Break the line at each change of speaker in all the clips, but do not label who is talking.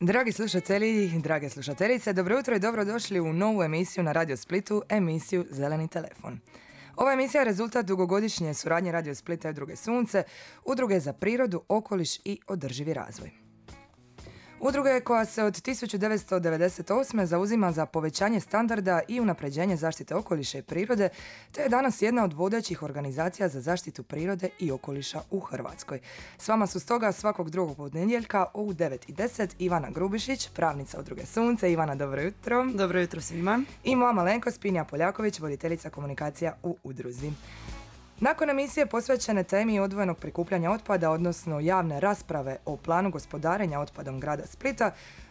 Dragi slušatelji, drage slušateljice, dobro jutro i dobrodošli u novu emisiju na Radio Splitu, emisiju Zeleni telefon. Ova emisija je rezultat dugogodišnje suradnje Radio Splita i Druge Sunce, udruge za prirodu, okoliš i održivi razvoj. Udruga je koja se od 1998. zauzima za povećanje standarda i unapređenje zaštite okoliša i prirode, te je danas jedna od vodećih organizacija za zaštitu prirode i okoliša u Hrvatskoj. S vama su stoga svakog drugog podnedjeljka u 9.10 Ivana Grubišić, pravnica Udruge Sunce. Ivana, dobro jutro.
Dobro jutro svima.
I moja malenko Spinja Poljaković, voditeljica komunikacija u Udruzi. Nakon emisije posvećene temi odvojenog prikupljanja otpada, odnosno javne rasprave o planu gospodarenja otpadom grada Splita,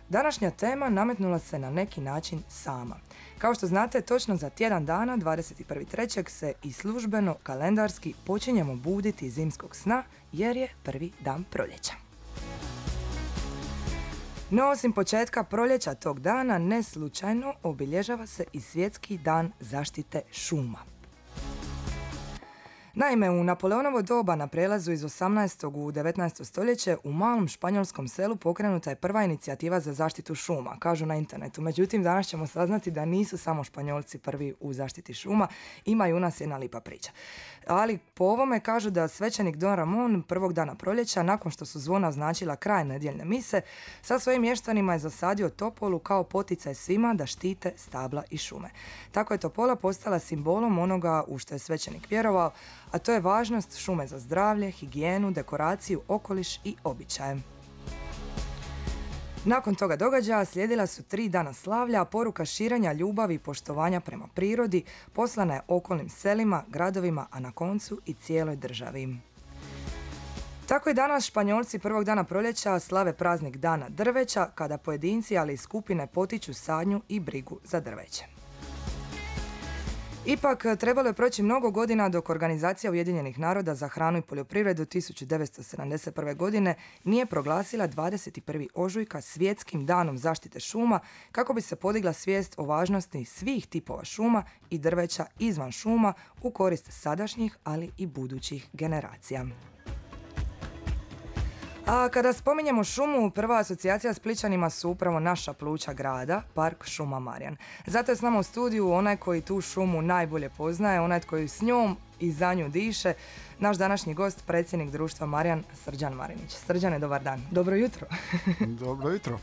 današnja tema nametnula se na neki način sama. Kao što znate, točno za tjedan dana, 21.3. se i službeno kalendarski počinjemo buditi zimskog sna jer je prvi dan proljeća. No, osim početka proljeća tog dana, ne slučajno obilježava se i svjetski dan zaštite šuma. Naime, u Napoleonovo doba na prelazu iz 18. u 19. stoljeće u malom španjolskom selu pokrenuta je prva inicijativa za zaštitu šuma, kažu na internetu. Međutim, danas ćemo saznati da nisu samo španjolci prvi u zaštiti šuma, ima i u nas jedna lipa priča. Ali po ovome kažu da svećenik Don Ramon prvog dana proljeća, nakon što su zvona označila kraj nedjeljne mise, sa svojim mještanima je zasadio topolu kao poticaj svima da štite stabla i šume. Tako je topola postala simbolom onoga u što je svećenik vjerovao, a to je važnost šume za zdravlje, higijenu, dekoraciju, okoliš i običaje. Nakon toga događaja slijedila su tri dana slavlja, a poruka širenja ljubavi i poštovanja prema prirodi poslana je okolnim selima, gradovima, a na koncu i cijeloj državi. Tako i danas Španjolci prvog dana proljeća slave praznik Dana drveća, kada pojedinci ali i skupine potiču sadnju i brigu za drveće. Ipak, trebalo je proći mnogo godina dok Organizacija Ujedinjenih naroda za hranu i poljoprivredu 1971. godine nije proglasila 21. ožujka svjetskim danom zaštite šuma kako bi se podigla svijest o važnosti svih tipova šuma i drveća izvan šuma u korist sadašnjih, ali i budućih generacija. A kada spominjemo šumu, prva asocijacija s Pličanima su upravo naša pluća grada, Park Šuma Marjan. Zato je s nama u studiju onaj koji tu šumu najbolje poznaje, onaj koji s njom i za nju diše, naš današnji gost, predsjednik društva Marjan, Srđan Marinić. Srđane, dobar dan. Dobro jutro.
Dobro jutro.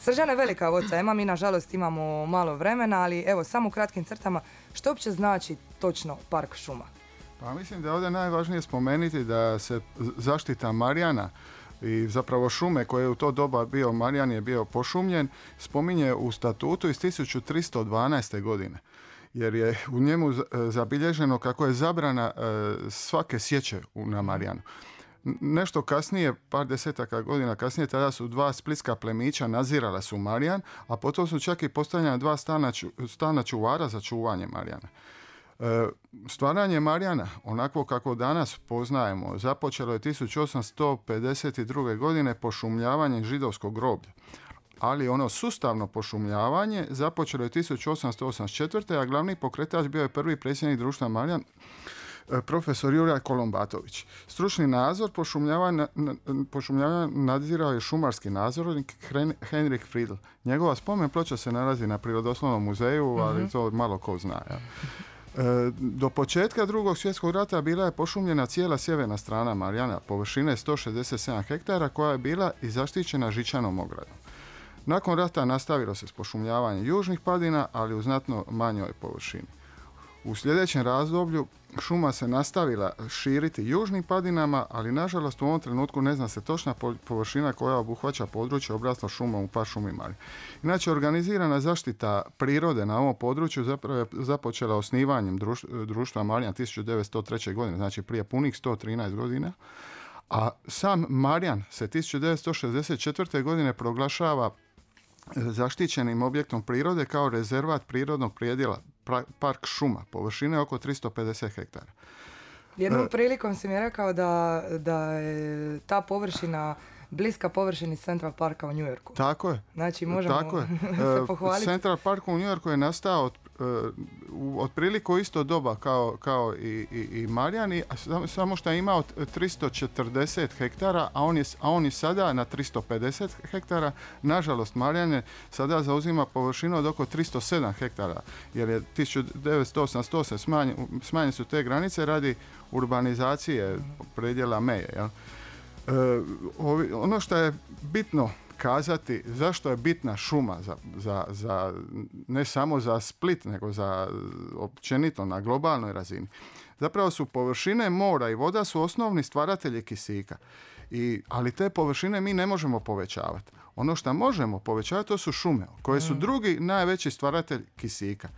Srđane, velika ovo tema, mi nažalost imamo malo vremena, ali evo, samo u kratkim crtama, što uopće znači točno Park Šuma?
Pa mislim da je ovdje najvažnije spomenuti da se zaštita Marijana i zapravo šume koje je u to doba bio, Marijan je bio pošumljen, spominje u statutu iz 1312. godine jer je u njemu zabilježeno kako je zabrana e, svake sjeće na Marijanu. Nešto kasnije, par desetaka godina kasnije, tada su dva splitska plemića nazirala su Marijan, a potom su čak i postavljena dva stana, stana čuvara za čuvanje Marijana. E, stvaranje Marijana, onako kako danas poznajemo, započelo je 1852. godine pošumljavanjem židovskog groblja. Ali ono sustavno pošumljavanje započelo je 1884. a glavni pokretač bio je prvi predsjednik društva Marijan, e, profesor Juraj Kolombatović. Stručni nadzor pošumljavanja, pošumljavanja nadzirao je šumarski nadzornik Henrik Friedl. Njegova spomen ploča se nalazi na Prirodoslovnom muzeju, ali mhm. to malo ko zna. Ja. E, do početka drugog svjetskog rata bila je pošumljena cijela sjeverna strana Marijana, površine 167 hektara koja je bila i zaštićena žičanom ogradom. Nakon rata nastavilo se s pošumljavanjem južnih padina, ali u znatno manjoj površini. U sljedećem razdoblju šuma se nastavila širiti južnim padinama, ali nažalost u ovom trenutku ne zna se točna površina koja obuhvaća područje obraslo šumom u par šumimari. Inače, organizirana zaštita prirode na ovom području zapravo je započela osnivanjem društva Marijan 1903. godine, znači prije punih 113 godina, a sam Marijan se 1964. godine proglašava zaštićenim objektom prirode kao rezervat prirodnog prijedjela park šuma, površine oko 350 hektara.
Jednom prilikom si mi rekao da, da je ta površina bliska površini Central Parka u New Yorku.
Tako je.
Znači možemo
Tako je.
se pohvaliti.
Central Park u New Yorku je nastao od, u otprilike isto doba kao, kao i, i, i Marjani, a samo, što je imao 340 hektara, a on, je, a on je sada na 350 hektara. Nažalost, Marjane sada zauzima površinu od oko 307 hektara, jer je 1988 smanjen, smanjene su te granice radi urbanizacije predjela meje. Jel? E, ovi, ono što je bitno kazati zašto je bitna šuma za, za, za, ne samo za Split, nego za općenito na globalnoj razini. Zapravo su površine mora i voda su osnovni stvaratelji kisika. I, ali te površine mi ne možemo povećavati. Ono što možemo povećavati to su šume, koje su mm. drugi najveći stvaratelj kisika.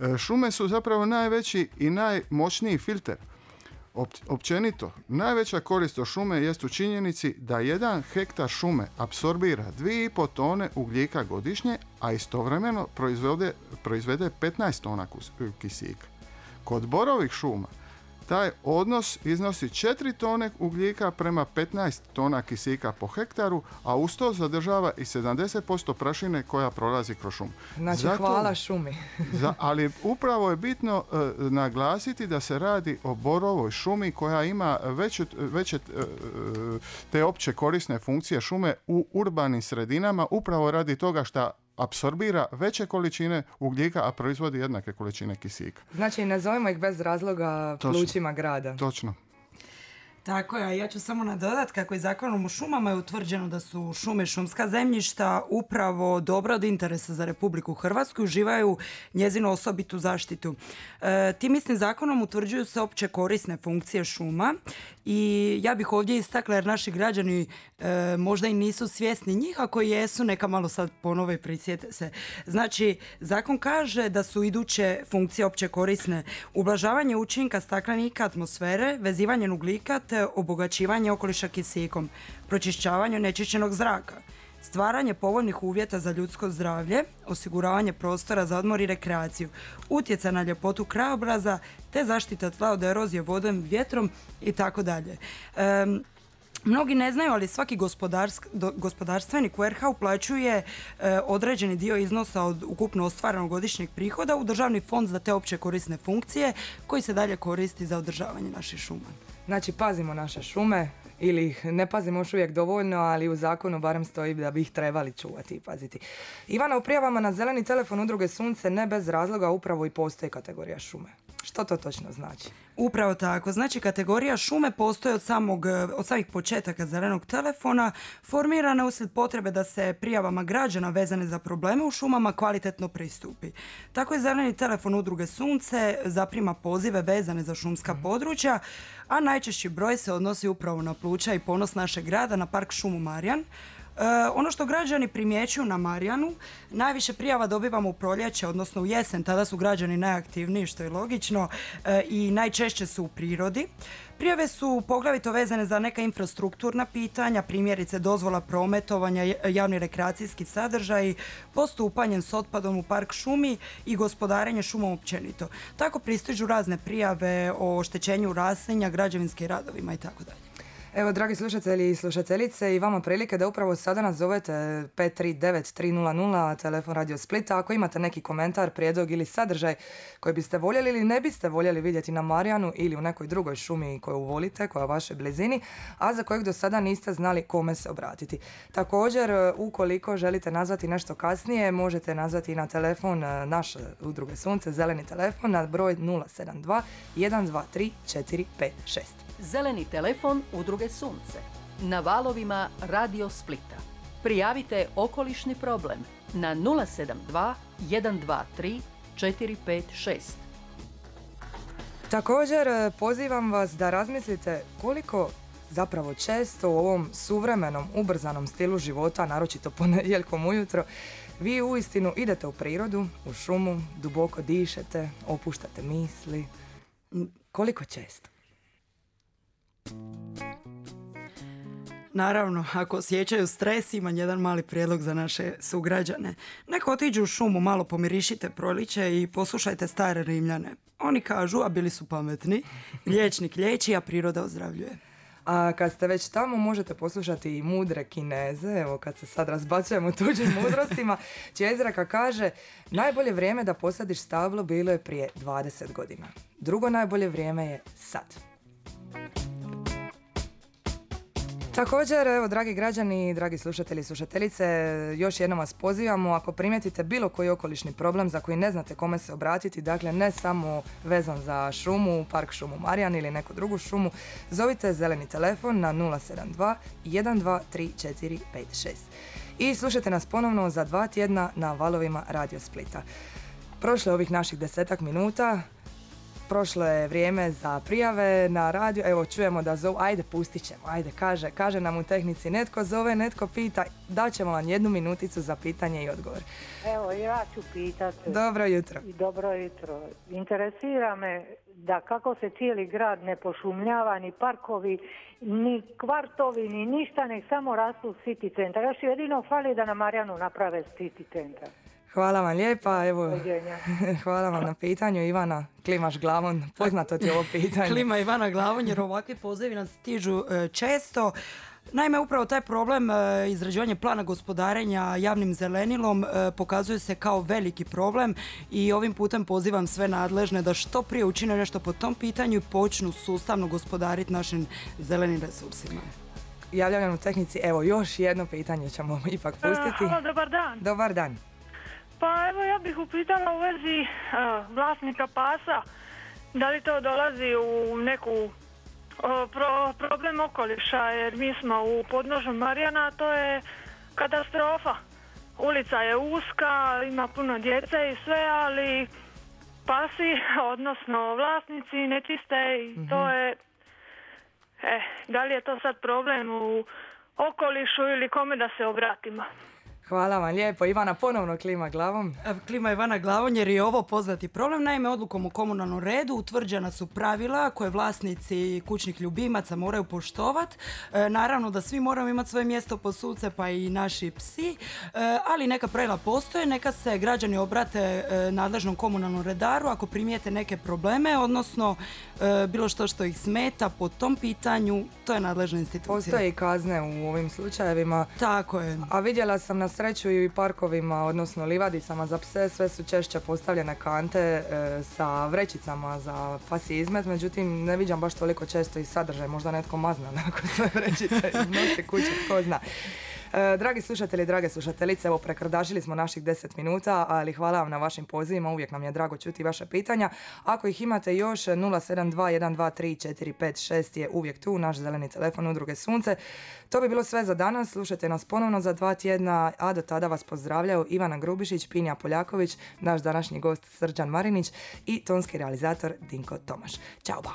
E, šume su zapravo najveći i najmoćniji filter općenito, najveća korist od šume jest u činjenici da jedan hektar šume apsorbira 2,5 tone ugljika godišnje, a istovremeno proizvede, proizvede 15 tona kisika. Kod borovih šuma taj odnos iznosi 4 tone ugljika prema 15 tona kisika po hektaru, a uz to zadržava i 70% prašine koja prolazi kroz šumu.
Znači hvala šumi.
za, ali upravo je bitno e, naglasiti da se radi o borovoj šumi koja ima veće, veće e, te opće korisne funkcije šume u urbanim sredinama upravo radi toga što apsorbira veće količine ugljika, a proizvodi jednake količine kisika.
Znači, nazovimo ih bez razloga plućima grada.
Točno.
Tako je, ja ću samo nadodat kako je zakonom o šumama je utvrđeno da su šume šumska zemljišta upravo dobro od interesa za Republiku Hrvatsku i uživaju njezinu osobitu zaštitu. E, tim istim zakonom utvrđuju se opće korisne funkcije šuma i ja bih ovdje istakla jer naši građani e, možda i nisu svjesni njih, ako jesu neka malo sad ponove prisjete se. Znači, zakon kaže da su iduće funkcije opće korisne ublažavanje učinka staklenika atmosfere, vezivanje ugljika te obogaćivanje okoliša kisikom, pročišćavanje nečišćenog zraka, stvaranje povoljnih uvjeta za ljudsko zdravlje, osiguravanje prostora za odmor i rekreaciju, utjecaj na ljepotu krajobraza te zaštita tla od erozije vodom, vjetrom i tako dalje. Mnogi ne znaju, ali svaki gospodarstvenik u RH uplaćuje e, određeni dio iznosa od ukupno ostvarenog godišnjeg prihoda u državni fond za te opće korisne funkcije koji se dalje koristi za održavanje naših šuma.
Znači pazimo naše šume ili ih ne pazimo još uvijek dovoljno, ali u zakonu barem stoji da bi ih trebali čuvati i paziti. Ivana, u prijavama na zeleni telefon udruge Sunce ne bez razloga upravo i postoji kategorija šume. Što to točno znači?
Upravo tako. Znači kategorija šume postoji od, samog, od samih početaka zelenog telefona, formirana uslijed potrebe da se prijavama građana vezane za probleme u šumama kvalitetno pristupi. Tako je zeleni telefon udruge Sunce zaprima pozive vezane za šumska područja, a najčešći broj se odnosi upravo na pluća i ponos našeg grada na park šumu Marjan, E, ono što građani primjećuju na Marijanu, najviše prijava dobivamo u proljeće, odnosno u jesen, tada su građani najaktivniji, što je logično, e, i najčešće su u prirodi. Prijave su poglavito vezane za neka infrastrukturna pitanja, primjerice dozvola prometovanja, javni rekreacijski sadržaj, postupanjem s otpadom u park šumi i gospodarenje šumom općenito. Tako pristižu razne prijave o oštećenju raslinja, građevinskim radovima i tako dalje.
Evo, dragi slušatelji i slušateljice, i vama prilike da upravo sada nazovete 539-300, telefon Radio Splita. Ako imate neki komentar, prijedlog ili sadržaj koji biste voljeli ili ne biste voljeli vidjeti na Marijanu ili u nekoj drugoj šumi koju volite, koja je u vašoj blizini, a za kojeg do sada niste znali kome se obratiti. Također, ukoliko želite nazvati nešto kasnije, možete nazvati na telefon e, naše udruge Sunce, zeleni telefon na broj 072 123 456.
Zeleni telefon Udruge Sunce. Na valovima Radio Splita. Prijavite okolišni problem na 072 123 456.
Također e, pozivam vas da razmislite koliko zapravo često u ovom suvremenom ubrzanom stilu života, naročito ponedjeljkom ujutro, vi uistinu idete u prirodu, u šumu, duboko dišete, opuštate misli. Koliko često?
Naravno, ako osjećaju stres, imam jedan mali prijedlog za naše sugrađane. Neko otiđu u šumu, malo pomirišite proliče i poslušajte stare Rimljane. Oni kažu, a bili su pametni, liječnik liječi, a priroda ozdravljuje.
A kad ste već tamo možete poslušati i mudre kineze, evo kad se sad razbacujemo tuđim mudrostima, čija izraka kaže najbolje vrijeme da posadiš stablo bilo je prije 20 godina. Drugo najbolje vrijeme je sad. Također, evo, dragi građani, dragi slušatelji i slušateljice, još jednom vas pozivamo, ako primijetite bilo koji okolišni problem za koji ne znate kome se obratiti, dakle ne samo vezan za šumu, park šumu Marijan ili neku drugu šumu, zovite zeleni telefon na 072 123456. I slušajte nas ponovno za dva tjedna na valovima Radio Splita. Prošle ovih naših desetak minuta, prošlo je vrijeme za prijave na radio. Evo čujemo da zovu, ajde pustit ćemo, ajde kaže, kaže nam u tehnici netko zove, netko pita, daćemo vam jednu minuticu za pitanje i odgovor.
Evo ja ću pitati.
Dobro jutro.
I dobro jutro. Interesira me da kako se cijeli grad ne pošumljava, ni parkovi, ni kvartovi, ni ništa, nek samo rastu city centar. Još jedino fali da na Marjanu naprave city centar.
Hvala vam lijepa, evo, hvala vam na pitanju. Ivana, klimaš glavom, poznato ti je ovo pitanje.
Klima Ivana glavom jer ovakvi pozivi nas stižu e, često. Naime, upravo taj problem e, izrađivanja plana gospodarenja javnim zelenilom e, pokazuje se kao veliki problem i ovim putem pozivam sve nadležne da što prije učine nešto po tom pitanju i počnu sustavno gospodariti našim zelenim resursima.
Javljam u tehnici, evo još jedno pitanje ćemo ipak pustiti.
Halo, dobar dan.
Dobar dan.
Pa evo ja bih upitala u vezi e, vlasnika pasa, da li to dolazi u neku pro- problem okoliša, jer mi smo u podnožju Marijana, to je katastrofa. Ulica je uska, ima puno djece i sve, ali pasi, odnosno vlasnici ne čiste i to je... E, da li je to sad problem u okolišu ili kome da se obratimo?
Hvala vam lijepo. Ivana ponovno klima glavom.
E, Klima Ivana glavom jer je ovo poznati problem. Naime, odlukom o komunalnom redu utvrđena su pravila koje vlasnici kućnih ljubimaca moraju poštovati. naravno da svi moramo imati svoje mjesto po suce pa i naši psi, E, ali neka pravila postoje, neka se građani obrate e, nadležnom komunalnom redaru ako primijete neke probleme, odnosno e, bilo što što ih smeta po tom pitanju, to je nadležna institucija.
Postoje i kazne u ovim slučajevima.
Tako je.
A vidjela sam na sreću i parkovima, odnosno livadicama za pse, sve su češće postavljene kante e, sa vrećicama za pasi izmet, međutim ne viđam baš toliko često i sadržaj, možda netko mazna nakon sve vrećice i nosi kući, tko zna. E, dragi slušatelji, drage slušateljice, evo prekrdašili smo naših 10 minuta, ali hvala vam na vašim pozivima, uvijek nam je drago čuti vaše pitanja. Ako ih imate još, 072-123-456 je uvijek tu, naš zeleni telefon Udruge Sunce. To bi bilo sve za danas, slušajte nas ponovno za dva tjedna, a do tada vas pozdravljaju Ivana Grubišić, Pinja Poljaković, naš današnji gost Srđan Marinić i tonski realizator Dinko Tomaš. Ćao, bao!